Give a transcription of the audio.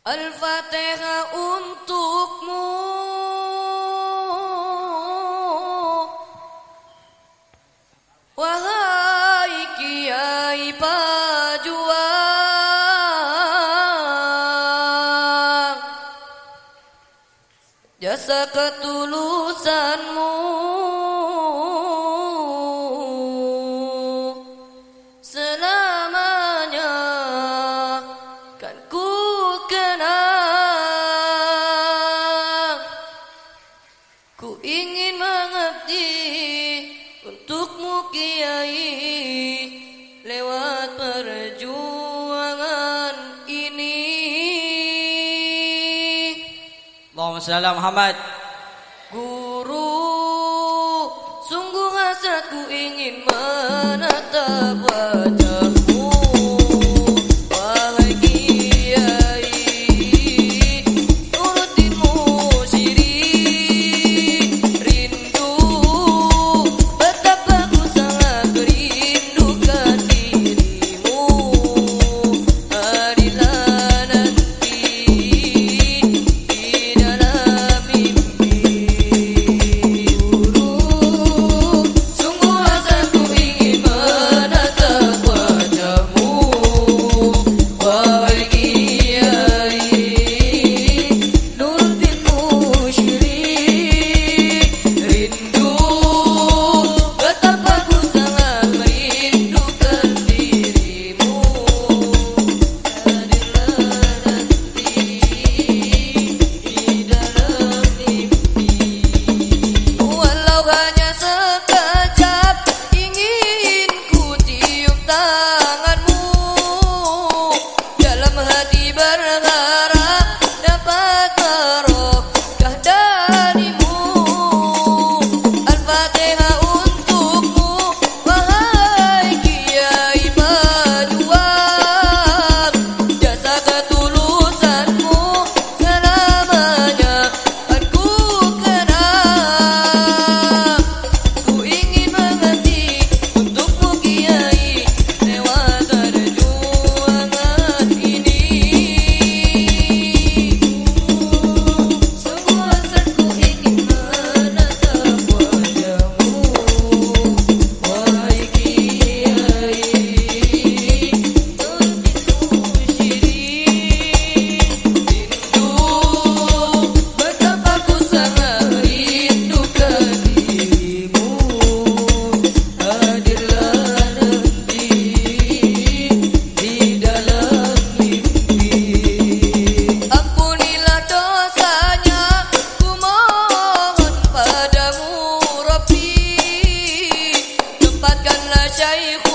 Al-Fatihah untukmu. Wahai Kiai Pajuang Jasa ketulusanmu Allahumma Muhammad. Guru, sungguh hasratku ingin menatap wajah الشيخ